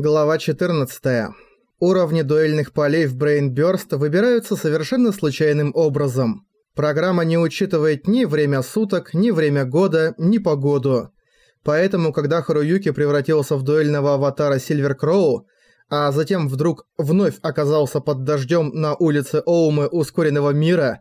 Глава 14. Уровни дуэльных полей в Brainburst выбираются совершенно случайным образом. Программа не учитывает ни время суток, ни время года, ни погоду. Поэтому, когда Харуюки превратился в дуэльного аватара Сильвер Кроу, а затем вдруг вновь оказался под дождем на улице Оумы ускоренного мира,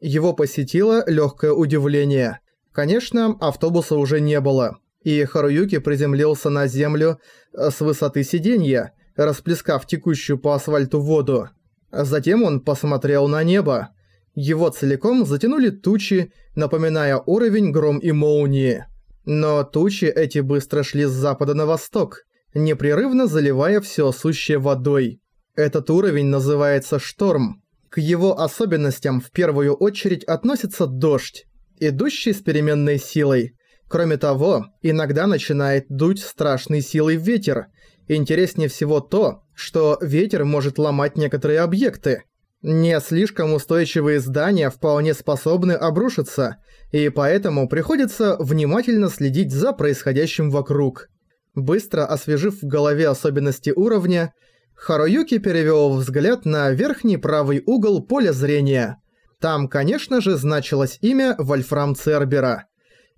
его посетило легкое удивление. Конечно, автобуса уже не было и Харуюки приземлился на землю э, с высоты сиденья, расплескав текущую по асфальту воду. Затем он посмотрел на небо. Его целиком затянули тучи, напоминая уровень гром и молнии. Но тучи эти быстро шли с запада на восток, непрерывно заливая все сущее водой. Этот уровень называется шторм. К его особенностям в первую очередь относится дождь, идущий с переменной силой – Кроме того, иногда начинает дуть страшной силой ветер. Интереснее всего то, что ветер может ломать некоторые объекты. Не слишком устойчивые здания вполне способны обрушиться, и поэтому приходится внимательно следить за происходящим вокруг. Быстро освежив в голове особенности уровня, Харуюки перевёл взгляд на верхний правый угол поля зрения. Там, конечно же, значилось имя Вольфрам Цербера.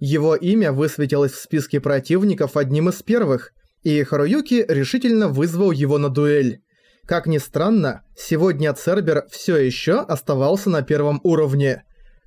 Его имя высветилось в списке противников одним из первых, и Харуюки решительно вызвал его на дуэль. Как ни странно, сегодня Цербер всё ещё оставался на первом уровне.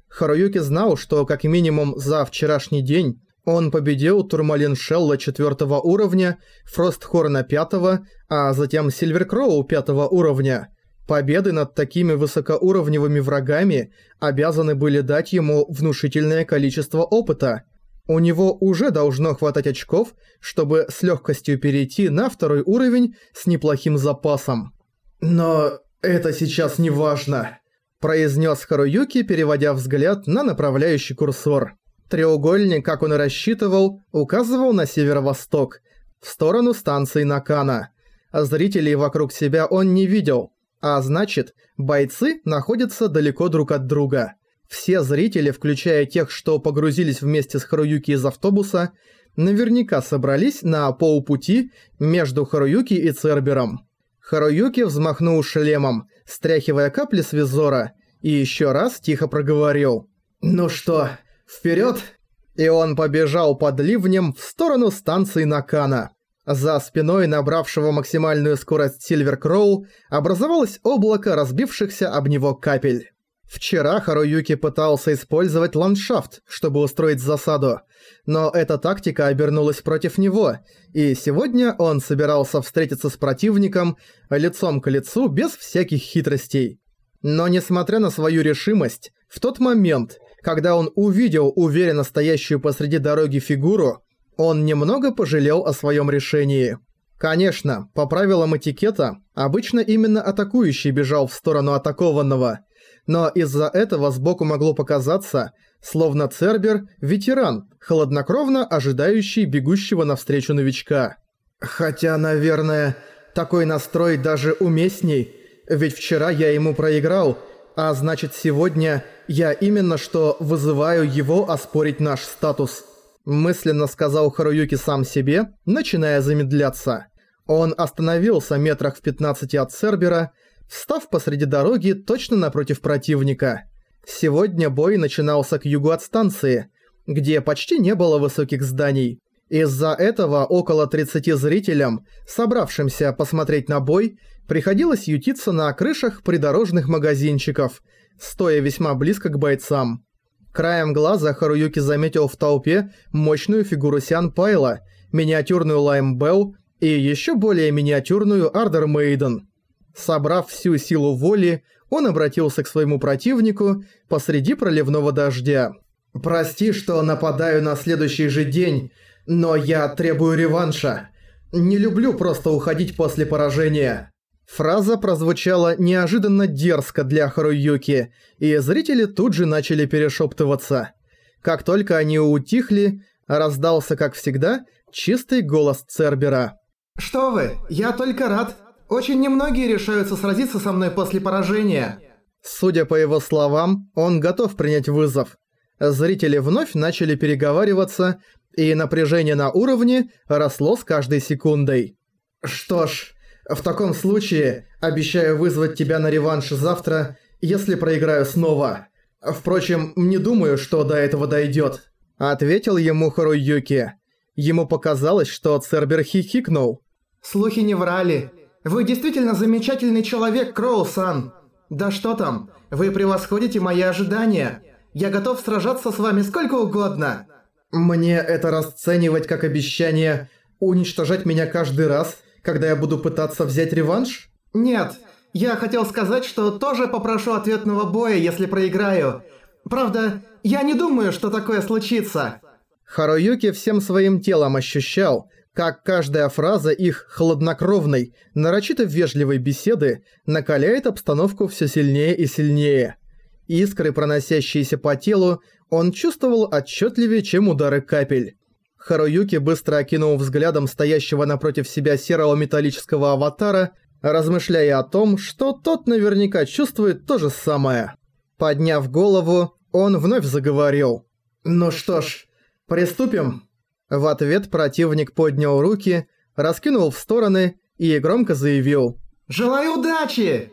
Харуюки знал, что как минимум за вчерашний день он победил Турмалин Шелла 4 уровня, Фростхорна 5, а затем Сильверкроу 5 уровня. Победы над такими высокоуровневыми врагами обязаны были дать ему внушительное количество опыта. У него уже должно хватать очков, чтобы с легкостью перейти на второй уровень с неплохим запасом. «Но это сейчас не важно», – произнес Харуюки, переводя взгляд на направляющий курсор. Треугольник, как он и рассчитывал, указывал на северо-восток, в сторону станции Накана. Зрителей вокруг себя он не видел, а значит, бойцы находятся далеко друг от друга. Все зрители, включая тех, что погрузились вместе с Харуюки из автобуса, наверняка собрались на полпути между Харуюки и Цербером. Харуюки взмахнул шлемом, стряхивая капли с визора, и еще раз тихо проговорил. «Ну что, вперед!» И он побежал под ливнем в сторону станции Накана. За спиной набравшего максимальную скорость Сильвер Кроу образовалось облако разбившихся об него капель. Вчера Харуюки пытался использовать ландшафт, чтобы устроить засаду, но эта тактика обернулась против него, и сегодня он собирался встретиться с противником лицом к лицу без всяких хитростей. Но несмотря на свою решимость, в тот момент, когда он увидел уверенно стоящую посреди дороги фигуру, он немного пожалел о своем решении. Конечно, по правилам этикета, обычно именно атакующий бежал в сторону атакованного, но из-за этого сбоку могло показаться, словно Цербер – ветеран, холоднокровно ожидающий бегущего навстречу новичка. Хотя, наверное, такой настрой даже уместней, ведь вчера я ему проиграл, а значит сегодня я именно что вызываю его оспорить наш статус. Мысленно сказал Харуюки сам себе, начиная замедляться. Он остановился метрах в 15 от Цербера, встав посреди дороги точно напротив противника. Сегодня бой начинался к югу от станции, где почти не было высоких зданий. Из-за этого около 30 зрителям, собравшимся посмотреть на бой, приходилось ютиться на крышах придорожных магазинчиков, стоя весьма близко к бойцам. Краем глаза Харуюки заметил в толпе мощную фигуру Сиан Пайла, миниатюрную Лайм Белл и еще более миниатюрную Ардер Мейден. Собрав всю силу воли, он обратился к своему противнику посреди проливного дождя. «Прости, что нападаю на следующий же день, но я требую реванша. Не люблю просто уходить после поражения». Фраза прозвучала неожиданно дерзко для Харуюки, и зрители тут же начали перешептываться. Как только они утихли, раздался, как всегда, чистый голос Цербера. «Что вы, я только рад. Очень немногие решаются сразиться со мной после поражения». Судя по его словам, он готов принять вызов. Зрители вновь начали переговариваться, и напряжение на уровне росло с каждой секундой. Что ж, в таком случае обещаю вызвать тебя на реванш завтра, если проиграю снова. Впрочем, не думаю, что до этого дойдет. Ответил ему Харуюки. Ему показалось, что Цербер хихикнул. Слухи не врали. Вы действительно замечательный человек, Кроу-сан. Да что там, вы превосходите мои ожидания. Я готов сражаться с вами сколько угодно. Мне это расценивать как обещание уничтожать меня каждый раз, когда я буду пытаться взять реванш? Нет, я хотел сказать, что тоже попрошу ответного боя, если проиграю. Правда, я не думаю, что такое случится. Харуюки всем своим телом ощущал, как каждая фраза их хладнокровной, нарочито вежливой беседы накаляет обстановку все сильнее и сильнее. Искры, проносящиеся по телу, он чувствовал отчетливее, чем удары капель. Харуюки быстро окинул взглядом стоящего напротив себя серого металлического аватара, размышляя о том, что тот наверняка чувствует то же самое. Подняв голову, он вновь заговорил. «Ну что ж, приступим?» В ответ противник поднял руки, раскинул в стороны и громко заявил «Желаю удачи!»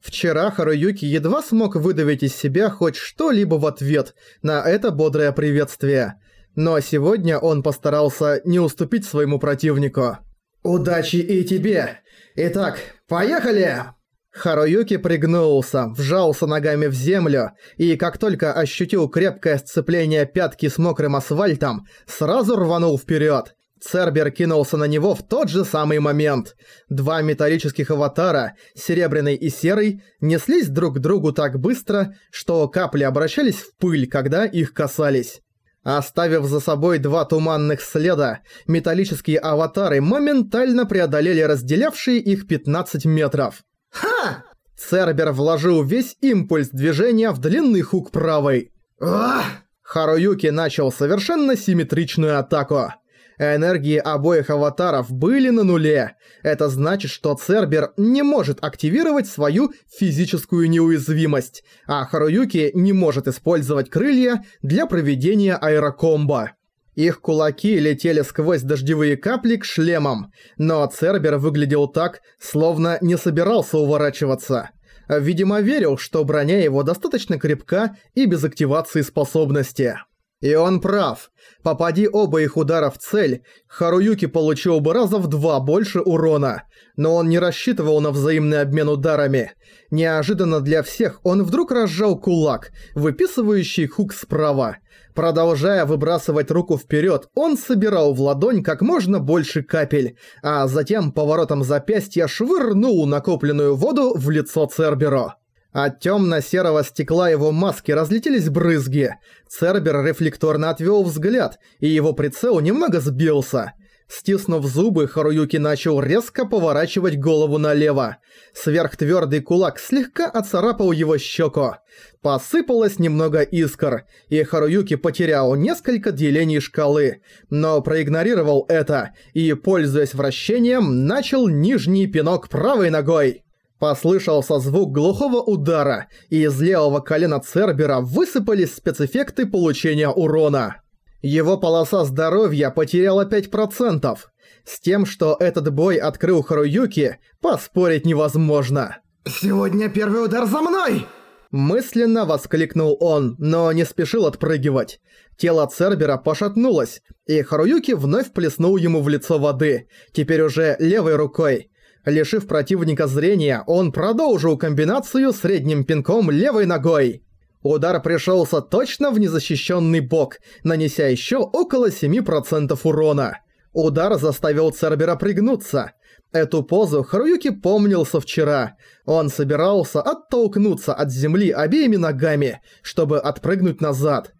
Вчера Харуюки едва смог выдавить из себя хоть что-либо в ответ на это бодрое приветствие. Но сегодня он постарался не уступить своему противнику. «Удачи и тебе! Итак, поехали!» Харуюки пригнулся, вжался ногами в землю, и как только ощутил крепкое сцепление пятки с мокрым асфальтом, сразу рванул вперед. Цербер кинулся на него в тот же самый момент. Два металлических аватара, серебряный и серый, неслись друг к другу так быстро, что капли обращались в пыль, когда их касались. Оставив за собой два туманных следа, металлические аватары моментально преодолели разделявшие их 15 метров. Ха! Цербер вложил весь импульс движения в длинный хук правой. Ах! Харуюки начал совершенно симметричную атаку. Энергии обоих аватаров были на нуле. Это значит, что Цербер не может активировать свою физическую неуязвимость, а Харуюки не может использовать крылья для проведения аэрокомбо. Их кулаки летели сквозь дождевые капли к шлемам, но Цербер выглядел так, словно не собирался уворачиваться. Видимо, верил, что броня его достаточно крепка и без активации способности. И он прав. Попади оба их удара в цель, Харуюки получил бы раза в два больше урона. Но он не рассчитывал на взаимный обмен ударами. Неожиданно для всех он вдруг разжал кулак, выписывающий хук справа. Продолжая выбрасывать руку вперед, он собирал в ладонь как можно больше капель, а затем поворотом запястья швырнул накопленную воду в лицо Церберо. От темно-серого стекла его маски разлетелись брызги. Цербер рефлекторно отвел взгляд, и его прицел немного сбился. Стиснув зубы, Харуюки начал резко поворачивать голову налево. Сверхтвердый кулак слегка оцарапал его щеку. Посыпалось немного искр, и Харуюки потерял несколько делений шкалы, но проигнорировал это и, пользуясь вращением, начал нижний пинок правой ногой. Послышался звук глухого удара, и из левого колена Цербера высыпались спецэффекты получения урона. Его полоса здоровья потеряла 5%. С тем, что этот бой открыл Харуюки, поспорить невозможно. «Сегодня первый удар за мной!» Мысленно воскликнул он, но не спешил отпрыгивать. Тело Цербера пошатнулось, и Харуюки вновь плеснул ему в лицо воды, теперь уже левой рукой. Лишив противника зрения, он продолжил комбинацию средним пинком левой ногой. Удар пришелся точно в незащищенный бок, нанеся еще около 7% урона. Удар заставил Цербера пригнуться. Эту позу Харуюки помнился вчера. Он собирался оттолкнуться от земли обеими ногами, чтобы отпрыгнуть назад.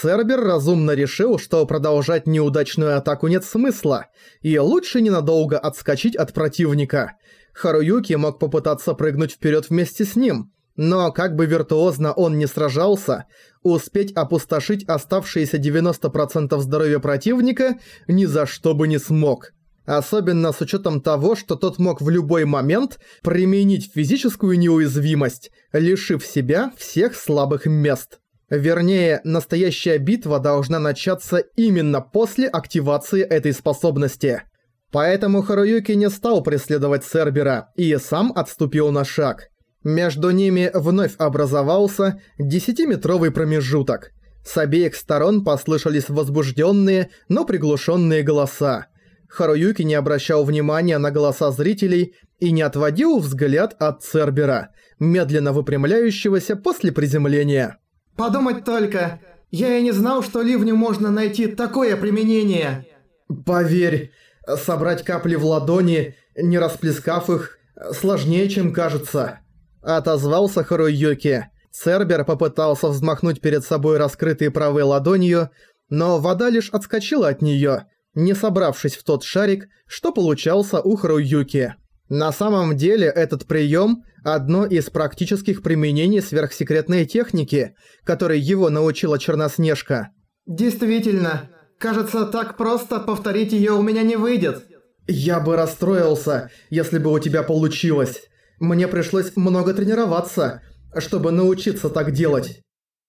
Цербер разумно решил, что продолжать неудачную атаку нет смысла, и лучше ненадолго отскочить от противника. Харуюки мог попытаться прыгнуть вперед вместе с ним, но как бы виртуозно он не сражался, успеть опустошить оставшиеся 90% здоровья противника ни за что бы не смог. Особенно с учетом того, что тот мог в любой момент применить физическую неуязвимость, лишив себя всех слабых мест. Вернее, настоящая битва должна начаться именно после активации этой способности. Поэтому Харуюки не стал преследовать Цербера и сам отступил на шаг. Между ними вновь образовался десятиметровый промежуток. С обеих сторон послышались возбужденные, но приглушенные голоса. Харуюки не обращал внимания на голоса зрителей и не отводил взгляд от Цербера, медленно выпрямляющегося после приземления. Подумать только, я и не знал, что ливню можно найти такое применение. Поверь, собрать капли в ладони, не расплескав их, сложнее, чем кажется. Отозвался Харуюки. Цербер попытался взмахнуть перед собой раскрытой правой ладонью, но вода лишь отскочила от неё, не собравшись в тот шарик, что получался у Харуюки. На самом деле этот прием – одно из практических применений сверхсекретной техники, которой его научила Черноснежка. Действительно, кажется, так просто повторить ее у меня не выйдет. Я бы расстроился, если бы у тебя получилось. Мне пришлось много тренироваться, чтобы научиться так делать.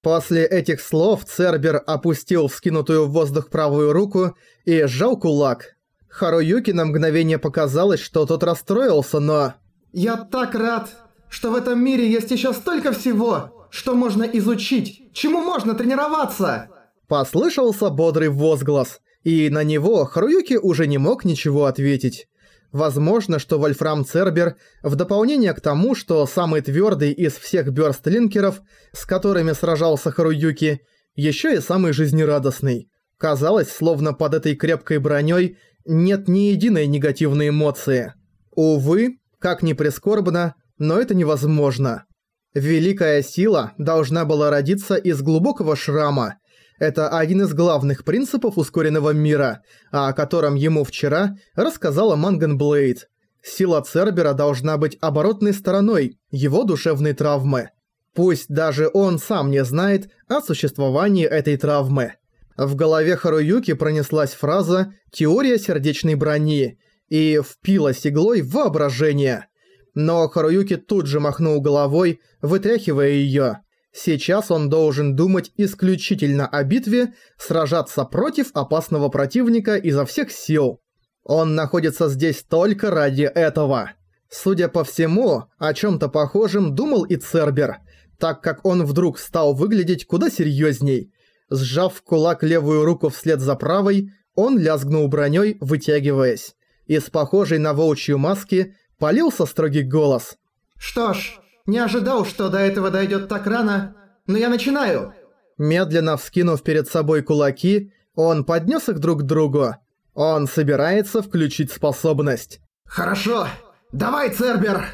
После этих слов Цербер опустил вскинутую в воздух правую руку и сжал кулак. Харуюки на мгновение показалось, что тот расстроился, но... «Я так рад, что в этом мире есть еще столько всего, что можно изучить, чему можно тренироваться!» Послышался бодрый возглас, и на него Харуюки уже не мог ничего ответить. Возможно, что Вольфрам Цербер, в дополнение к тому, что самый твердый из всех бёрстлинкеров, с которыми сражался Харуюки, еще и самый жизнерадостный. Казалось, словно под этой крепкой броней нет ни единой негативной эмоции. Увы, как ни прискорбно, но это невозможно. Великая сила должна была родиться из глубокого шрама, это один из главных принципов ускоренного мира, о котором ему вчера рассказала Манган Блейд. Сила Цербера должна быть оборотной стороной его душевной травмы. Пусть даже он сам не знает о существовании этой травмы. В голове Харуюки пронеслась фраза «теория сердечной брони» и впилась иглой в воображение. Но Харуюки тут же махнул головой, вытряхивая её. Сейчас он должен думать исключительно о битве, сражаться против опасного противника изо всех сил. Он находится здесь только ради этого. Судя по всему, о чем-то похожем думал и Цербер, так как он вдруг стал выглядеть куда серьезней. Сжав в кулак левую руку вслед за правой, он лязгнул броней, вытягиваясь. Из похожей на волчью маски полился строгий голос. «Что ж, не ожидал, что до этого дойдет так рано, но я начинаю!» Медленно вскинув перед собой кулаки, он поднес их друг к другу. Он собирается включить способность. «Хорошо! Давай, Цербер!»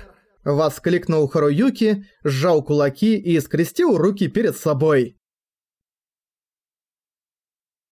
Воскликнул Харуюки, сжал кулаки и скрестил руки перед собой.